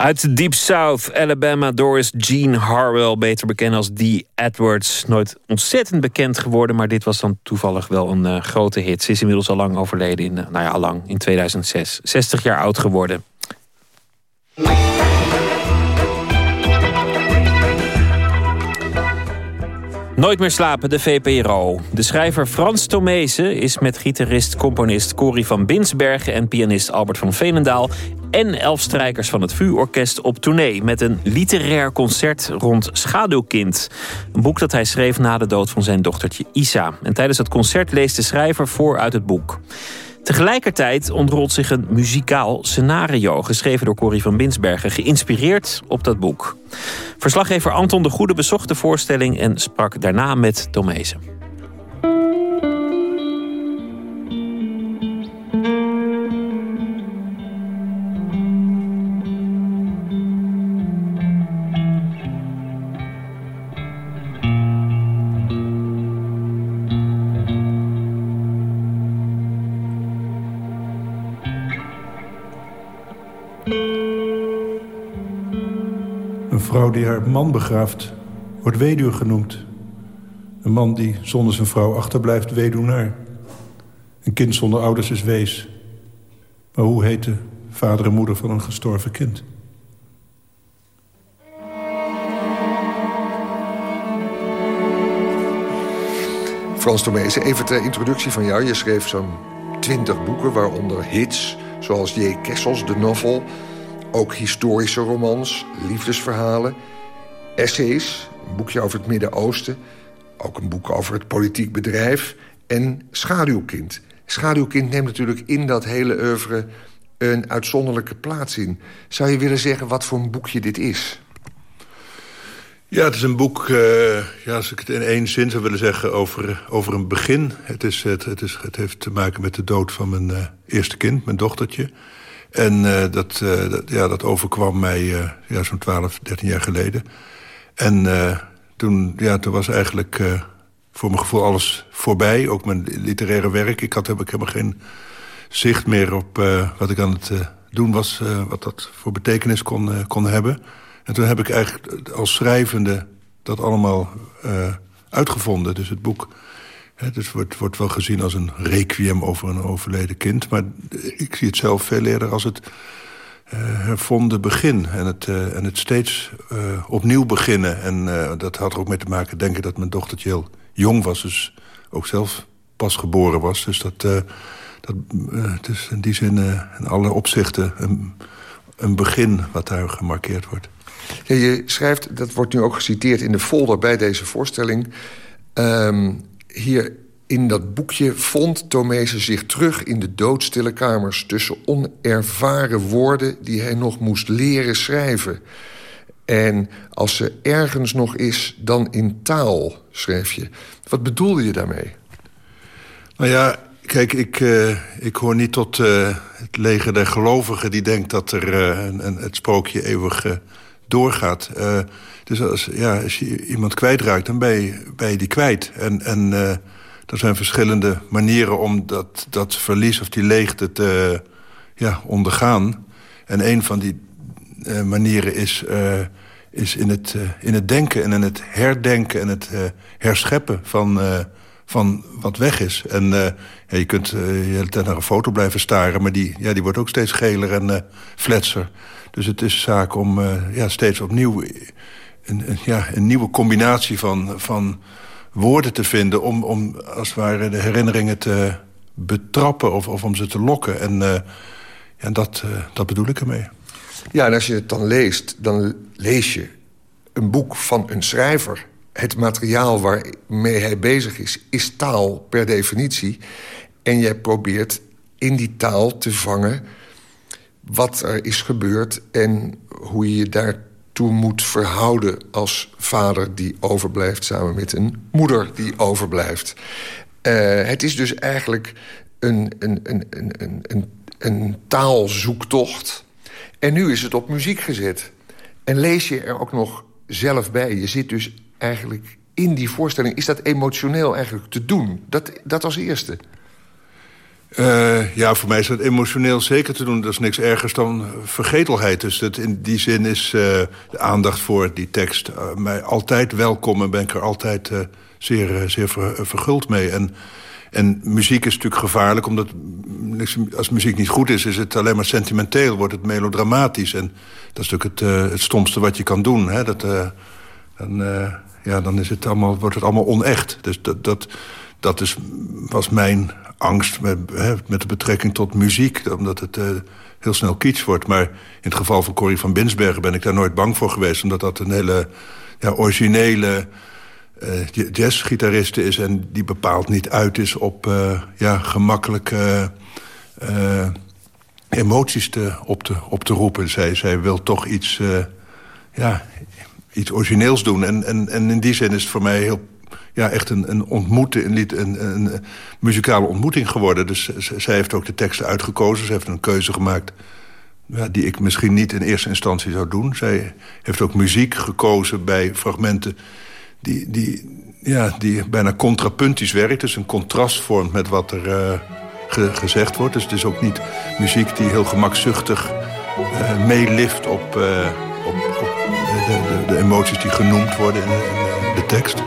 Uit Deep South, Alabama, Doris Jean Harwell, beter bekend als Dee Edwards. Nooit ontzettend bekend geworden, maar dit was dan toevallig wel een uh, grote hit. Ze is inmiddels al lang overleden, in, uh, nou ja, al lang, in 2006. 60 jaar oud geworden. Nooit meer slapen, de VPRO. De schrijver Frans Tomezen is met gitarist-componist Corrie van Binsbergen... en pianist Albert van Veenendaal en elf strijkers van het VU-orkest op tournee... met een literair concert rond Schaduwkind. Een boek dat hij schreef na de dood van zijn dochtertje Isa. En tijdens het concert leest de schrijver voor uit het boek. Tegelijkertijd ontrolt zich een muzikaal scenario... geschreven door Corrie van Binsbergen, geïnspireerd op dat boek. Verslaggever Anton de Goede bezocht de voorstelling... en sprak daarna met Tomezen. Haar man begraaft, wordt weduwe genoemd. Een man die zonder zijn vrouw achterblijft, weduwnaar. Een kind zonder ouders is wees. Maar hoe heet de vader en moeder van een gestorven kind? Frans Tomezen, even ter introductie van jou. Je schreef zo'n twintig boeken, waaronder hits... zoals J. Kessels, de novel... ook historische romans, liefdesverhalen... essays, een boekje over het Midden-Oosten... ook een boek over het politiek bedrijf... en Schaduwkind. Schaduwkind neemt natuurlijk in dat hele oeuvre... een uitzonderlijke plaats in. Zou je willen zeggen wat voor een boekje dit is? Ja, het is een boek, uh, ja, als ik het in één zin zou willen zeggen, over, over een begin. Het, is, het, het, is, het heeft te maken met de dood van mijn uh, eerste kind, mijn dochtertje. En uh, dat, dat, ja, dat overkwam mij ja, zo'n 12, 13 jaar geleden. En toen, ja, toen was eigenlijk voor mijn gevoel alles voorbij. Ook mijn literaire werk. Ik had heb ik helemaal geen zicht meer op wat ik aan het doen was. wat dat voor betekenis kon, kon hebben. En toen heb ik eigenlijk als schrijvende dat allemaal uitgevonden. Dus het boek hè, dus wordt, wordt wel gezien als een requiem over een overleden kind. Maar ik zie het zelf veel eerder als het hervonden begin. En het, uh, en het steeds opnieuw beginnen. En dat had er ook mee te maken, denk ik, dat mijn dochtertje heel jong was. Dus ook zelf pas geboren was. Dus dat, dat het is in die zin in alle opzichten een, een begin wat daar gemarkeerd wordt. Je schrijft, dat wordt nu ook geciteerd in de folder bij deze voorstelling... Um, hier in dat boekje vond Tomezen zich terug in de doodstille kamers... tussen onervaren woorden die hij nog moest leren schrijven. En als ze ergens nog is, dan in taal, schreef je. Wat bedoelde je daarmee? Nou ja, kijk, ik, uh, ik hoor niet tot uh, het leger der gelovigen... die denkt dat er uh, een, het sprookje eeuwig doorgaat. Dus als, ja, als je iemand kwijtraakt, dan ben je, die kwijt. En, en er zijn verschillende manieren om dat, dat verlies of die leegte te ja, ondergaan. En een van die uh, manieren is, is in, het, in het denken en in het herdenken... en het herscheppen van, van wat weg is. En je kunt je hele tijd naar een foto blijven staren... maar die, ja, die wordt ook steeds geler en fletser. Dus het is zaak om ja, steeds opnieuw een, een, ja, een nieuwe combinatie van, van woorden te vinden... om, om als het ware de herinneringen te betrappen of, of om ze te lokken. En, uh, ja, dat, uh, dat bedoel ik ermee. Ja, en als je het dan leest, dan lees je een boek van een schrijver. Het materiaal waarmee hij bezig is, is taal per definitie. En jij probeert in die taal te vangen wat er is gebeurd en hoe je je daartoe moet verhouden als vader die overblijft samen met een moeder die overblijft. Uh, het is dus eigenlijk een, een, een, een, een, een taalzoektocht. En nu is het op muziek gezet. En lees je er ook nog zelf bij. Je zit dus eigenlijk in die voorstelling. Is dat emotioneel eigenlijk te doen? Dat, dat als eerste. Uh, ja, voor mij is dat emotioneel zeker te doen. Dat is niks ergers dan vergetelheid. Dus dat in die zin is uh, de aandacht voor die tekst uh, mij altijd welkom... en ben ik er altijd zeer, zeer ver, verguld mee. En, en muziek is natuurlijk gevaarlijk, omdat als muziek niet goed is... is het alleen maar sentimenteel, wordt het melodramatisch. En dat is natuurlijk het, het stomste wat je kan doen. Hè? Dat, dan, ja, dan is het allemaal, wordt het allemaal onecht. Dus dat, dat, dat is, was mijn angst met, met de betrekking tot muziek. Omdat het uh, heel snel kitsch wordt. Maar in het geval van Corrie van Binsbergen ben ik daar nooit bang voor geweest. Omdat dat een hele ja, originele uh, jazzgitariste is. En die bepaald niet uit is op uh, ja, gemakkelijke emoties te, op, te, op roepen. Zij, zij wil toch iets, ja, iets origineels doen. En, en, en in die zin is het voor mij heel ja, echt een, een, ontmoeten, een, een, een, muzikale ontmoeting geworden. Dus zij heeft ook de teksten uitgekozen. Ze heeft een keuze gemaakt ja, die ik misschien niet in eerste instantie zou doen. Zij heeft ook muziek gekozen bij fragmenten die, die, ja, die bijna contrapuntisch werkt. Dus een contrast vormt met wat er ge, gezegd wordt. Dus het is ook niet muziek die heel gemakzuchtig uh, meelift op, uh, op, op de, de, de, emoties die genoemd worden in de, in de tekst.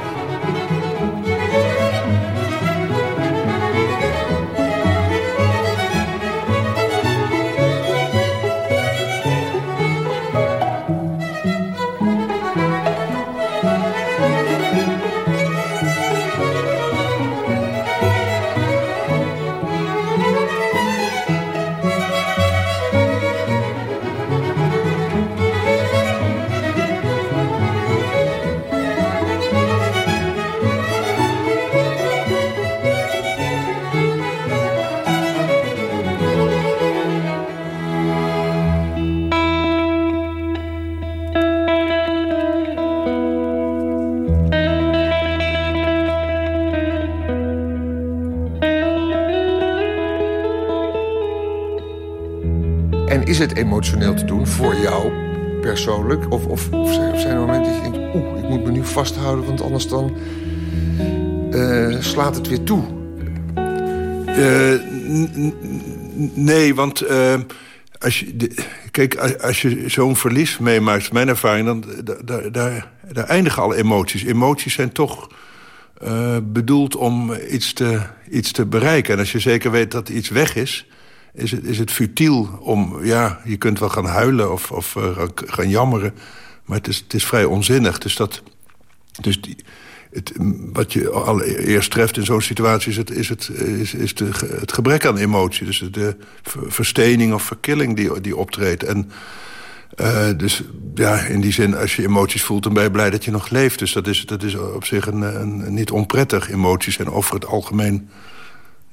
Is het emotioneel te doen voor jou persoonlijk? Of, of, zijn er momenten dat je denkt... oeh, ik moet me nu vasthouden, want anders dan uh, slaat het weer toe? Uh, nee, want uh, als je, kijk, als je zo'n verlies meemaakt, mijn ervaring... dan daar, daar, daar eindigen alle emoties. Emoties zijn toch bedoeld om iets te, iets te bereiken. En als je zeker weet dat iets weg is is het, is het futiel om... Ja, je kunt wel gaan huilen of, of uh, gaan jammeren. Maar het is, het is vrij onzinnig. Dus, dat, dus die, het, wat je allereerst treft in zo'n situatie... is, het, is, het, is, is de, het gebrek aan emotie. Dus de verstening of verkilling die, die optreedt. En... Uh, dus ja, in die zin, als je emoties voelt... dan ben je blij dat je nog leeft. Dus dat is, dat is op zich een, een, een niet onprettig. Emoties en over het algemeen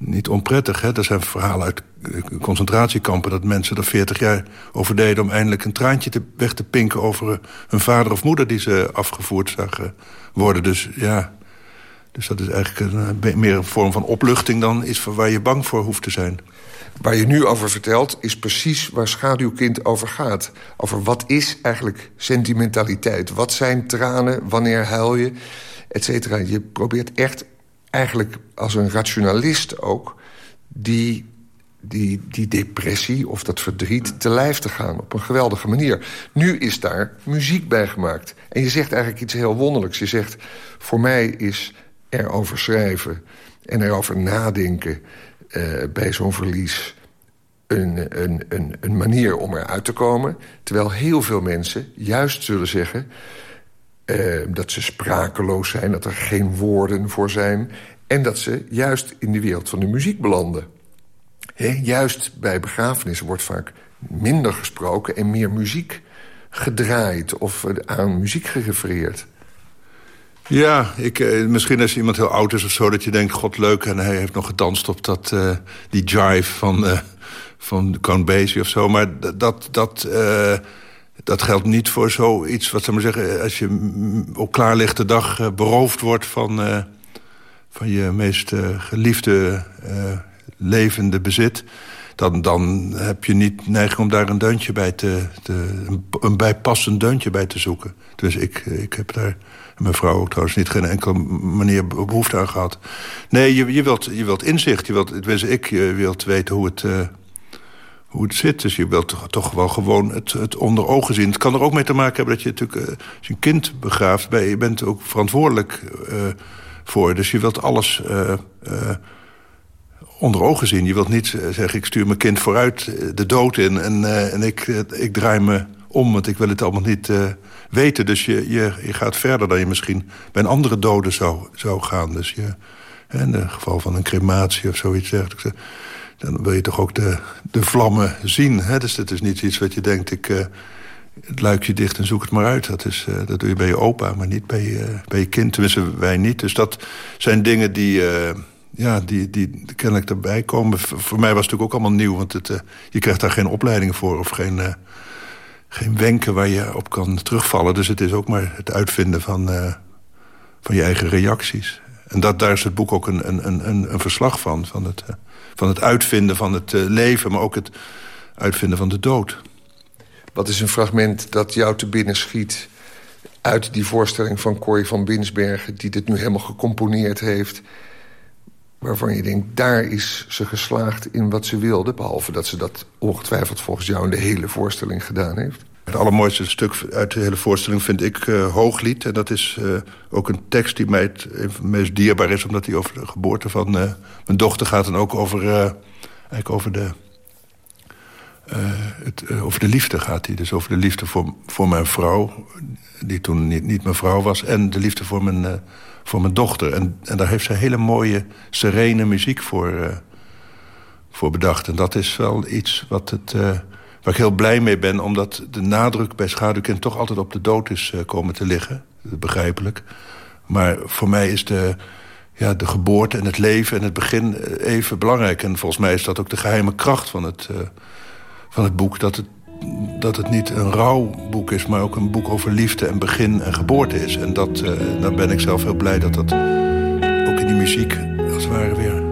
niet onprettig. Hè? Er zijn verhalen uit concentratiekampen... dat mensen er 40 jaar over deden... om eindelijk een traantje te, weg te pinken over hun vader of moeder... die ze afgevoerd zagen worden. Dus ja, dus dat is eigenlijk een, meer een vorm van opluchting... dan iets waar je bang voor hoeft te zijn. Waar je nu over vertelt, is precies waar Schaduwkind over gaat. Over wat is eigenlijk sentimentaliteit? Wat zijn tranen? Wanneer huil je? Etcetera. Je probeert echt eigenlijk als een rationalist ook... die, die, die depressie of dat verdriet te lijf te gaan op een geweldige manier. Nu is daar muziek bij gemaakt. En je zegt eigenlijk iets heel wonderlijks. Je zegt, voor mij is erover schrijven en erover nadenken... Uh, bij zo'n verlies een, een, een, een manier om eruit te komen. Terwijl heel veel mensen juist zullen zeggen... Uh, dat ze sprakeloos zijn, dat er geen woorden voor zijn... en dat ze juist in de wereld van de muziek belanden. Juist bij begrafenissen wordt vaak minder gesproken... en meer muziek gedraaid of aan muziek gerefereerd. Ja, ik, eh, misschien als iemand heel oud is of zo... dat je denkt, god leuk, en hij heeft nog gedanst op dat, die jive van, uh, van Count Basie of zo. Maar dat... dat dat geldt niet voor zoiets, wat zou maar zeggen... als je op klaarlichte dag uh, beroofd wordt van, uh, van je meest uh, geliefde levende bezit... dan, dan heb je niet neiging om daar een deuntje bij te... een, bijpassend deuntje bij te zoeken. Dus ik, ik heb daar... Mijn vrouw ook trouwens niet geen enkele manier behoefte aan gehad. Nee, je, je, wilt, je wilt inzicht. Je wilt, ik je wilt weten hoe het, hoe het zit. Dus je wilt toch, wel gewoon het, het onder ogen zien. Het kan er ook mee te maken hebben dat je natuurlijk... Uh, als je een kind begraaft, ben je bent ook verantwoordelijk uh, voor. Dus je wilt alles onder ogen zien. Je wilt niet zeggen, ik stuur mijn kind vooruit de dood in... en, en ik, ik draai me om, want ik wil het allemaal niet weten. Dus je, je, je gaat verder dan je misschien bij een andere dode zou, zou gaan. Dus je, in het geval van een crematie of zoiets dergelijks... dan wil je toch ook de, de vlammen zien. Hè? Dus dat is niet iets wat je denkt... ik uh, het luikje dicht en zoek het maar uit. Dat, is, uh, dat doe je bij je opa, maar niet bij, uh, bij je kind. Tenminste, wij niet. Dus dat zijn dingen die ja, die, die kennelijk erbij komen. Voor mij was het natuurlijk ook allemaal nieuw, want het, je krijgt daar geen opleiding voor of geen, geen wenken waar je op kan terugvallen. Dus het is ook maar het uitvinden van, van je eigen reacties. En dat, daar is het boek ook een, een, een, een verslag van. Van het, van het uitvinden van het leven, maar ook het uitvinden van de dood. Wat is een fragment dat jou te binnen schiet... uit die voorstelling van Corrie van Binsbergen... die dit nu helemaal gecomponeerd heeft waarvan je denkt, daar is ze geslaagd in wat ze wilde... behalve dat ze dat ongetwijfeld volgens jou in de hele voorstelling gedaan heeft? Het allermooiste stuk uit de hele voorstelling vind ik uh, Hooglied. En dat is uh, ook een tekst die mij het, meest dierbaar is... omdat die over de geboorte van uh, mijn dochter gaat... en ook over, eigenlijk over, de, het, over de liefde gaat hij. Dus over de liefde voor, voor mijn vrouw... die toen niet, niet mijn vrouw was... en de liefde voor mijn voor mijn dochter. En, en daar heeft ze hele mooie, serene muziek voor, voor bedacht. En dat is wel iets wat het, waar ik heel blij mee ben... omdat de nadruk bij Schaduwkind toch altijd op de dood is uh, komen te liggen. Begrijpelijk. Maar voor mij is de, ja, de geboorte en het leven en het begin even belangrijk. En volgens mij is dat ook de geheime kracht van het, van het boek... dat het dat het niet een rouwboek is, maar ook een boek over liefde en begin en geboorte is. En dat, daar ben ik zelf heel blij dat dat ook in die muziek als het ware weer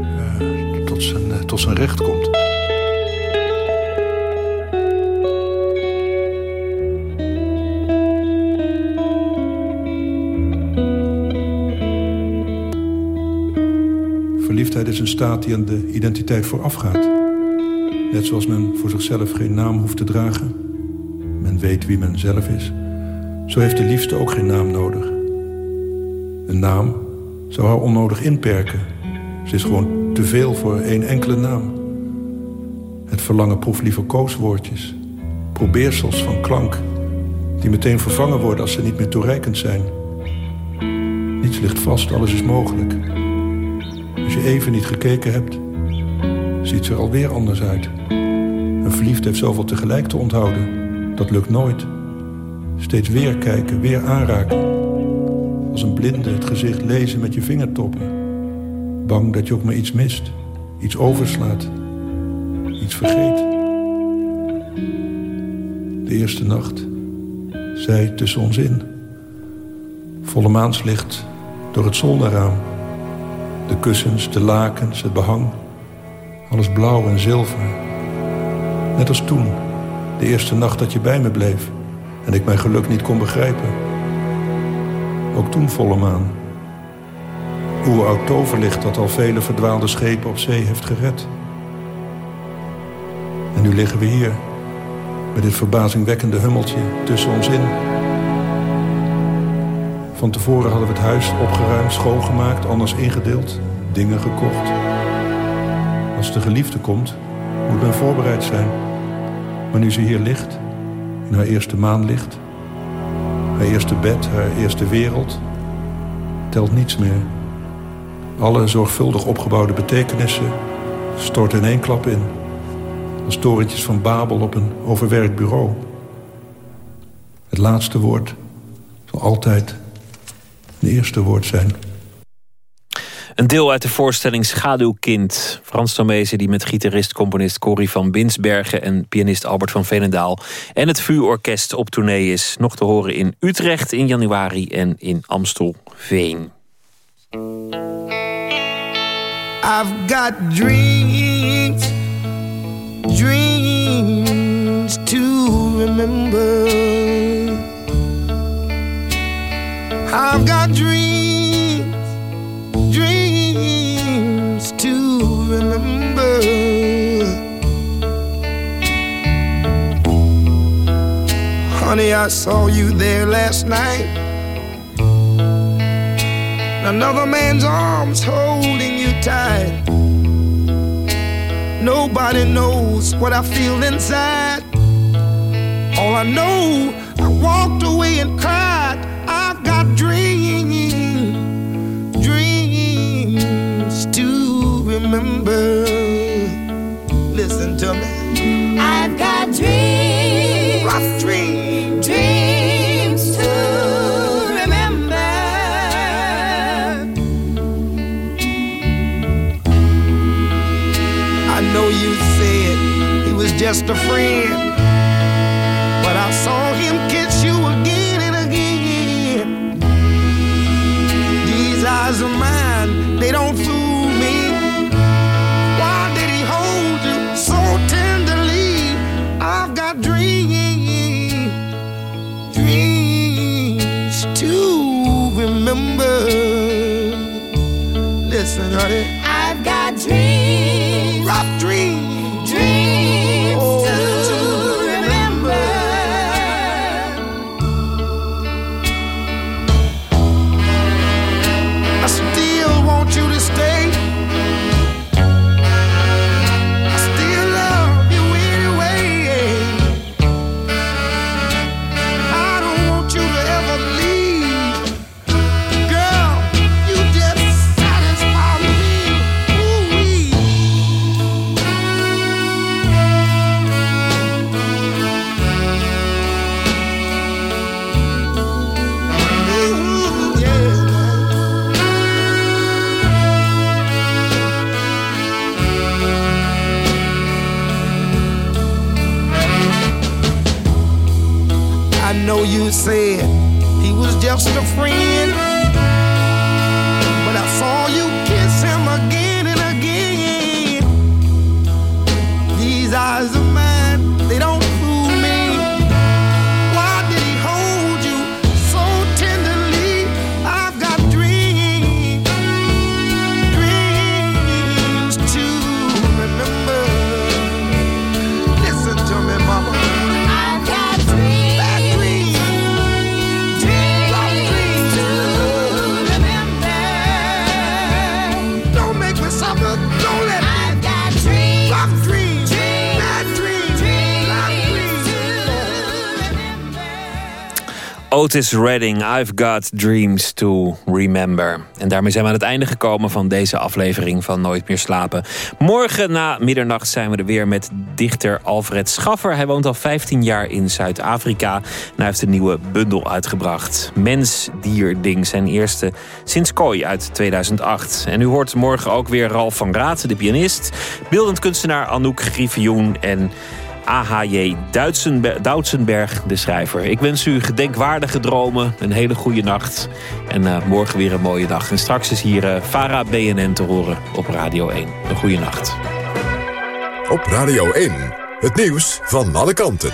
tot, zijn, tot zijn recht komt. Verliefdheid is een staat die aan de identiteit voorafgaat. Net zoals men voor zichzelf geen naam hoeft te dragen. Men weet wie men zelf is. Zo heeft de liefde ook geen naam nodig. Een naam zou haar onnodig inperken. Ze is gewoon te veel voor één enkele naam. Het verlangen proeft liever kooswoordjes. Probeersels van klank. Die meteen vervangen worden als ze niet meer toereikend zijn. Niets ligt vast, alles is mogelijk. Als je even niet gekeken hebt ziet ze er alweer anders uit. Een verliefd heeft zoveel tegelijk te onthouden. Dat lukt nooit. Steeds weer kijken, weer aanraken. Als een blinde het gezicht lezen met je vingertoppen. Bang dat je ook maar iets mist. Iets overslaat. Iets vergeet. De eerste nacht. Zij tussen ons in. Volle maanslicht door het zolderraam. De kussens, de lakens, het behang. Alles blauw en zilver. Net als toen, de eerste nacht dat je bij me bleef... en ik mijn geluk niet kon begrijpen. Ook toen volle maan. Oeroud toverlicht dat al vele verdwaalde schepen op zee heeft gered. En nu liggen we hier, met dit verbazingwekkende hummeltje tussen ons in. Van tevoren hadden we het huis opgeruimd, schoongemaakt, anders ingedeeld, dingen gekocht... Als de geliefde komt, moet men voorbereid zijn. Maar nu ze hier ligt, in haar eerste maanlicht... haar eerste bed, haar eerste wereld... telt niets meer. Alle zorgvuldig opgebouwde betekenissen storten in één klap in. Als torentjes van Babel op een overwerkt bureau. Het laatste woord zal altijd de eerste woord zijn. Een deel uit de voorstelling Schaduwkind. Frans Tomezen die met gitarist, componist Corrie van Binsbergen... en pianist Albert van Venendaal en het vuurorkest op tournee is. Nog te horen in Utrecht in januari en in Amstelveen. I've got dreams, dreams to remember I've got dreams, dreams to remember. Honey, I saw you there last night. Another man's arms holding you tight. Nobody knows what I feel inside. All I know, I walked away and cried. Remember. Listen to me. I've got dreams, rough dreams, dreams to remember. I know you said he was just a friend, said he was just a friend, Otis Redding, I've Got Dreams to Remember. En daarmee zijn we aan het einde gekomen van deze aflevering van Nooit meer slapen. Morgen na middernacht zijn we er weer met dichter Alfred Schaffer. Hij woont al 15 jaar in Zuid-Afrika en hij heeft een nieuwe bundel uitgebracht. Mens, dier, ding, zijn eerste sinds Kooi uit 2008. En u hoort morgen ook weer Ralf van Raat, de pianist, beeldend kunstenaar Anouk Griffioen en AHJ Doutsenberg, de schrijver. Ik wens u gedenkwaardige dromen, een hele goede nacht. En eh, morgen weer een mooie dag. En straks is hier eh Vara BNN te horen op Radio 1. Een goede nacht. Op Radio 1. Het nieuws van alle kanten.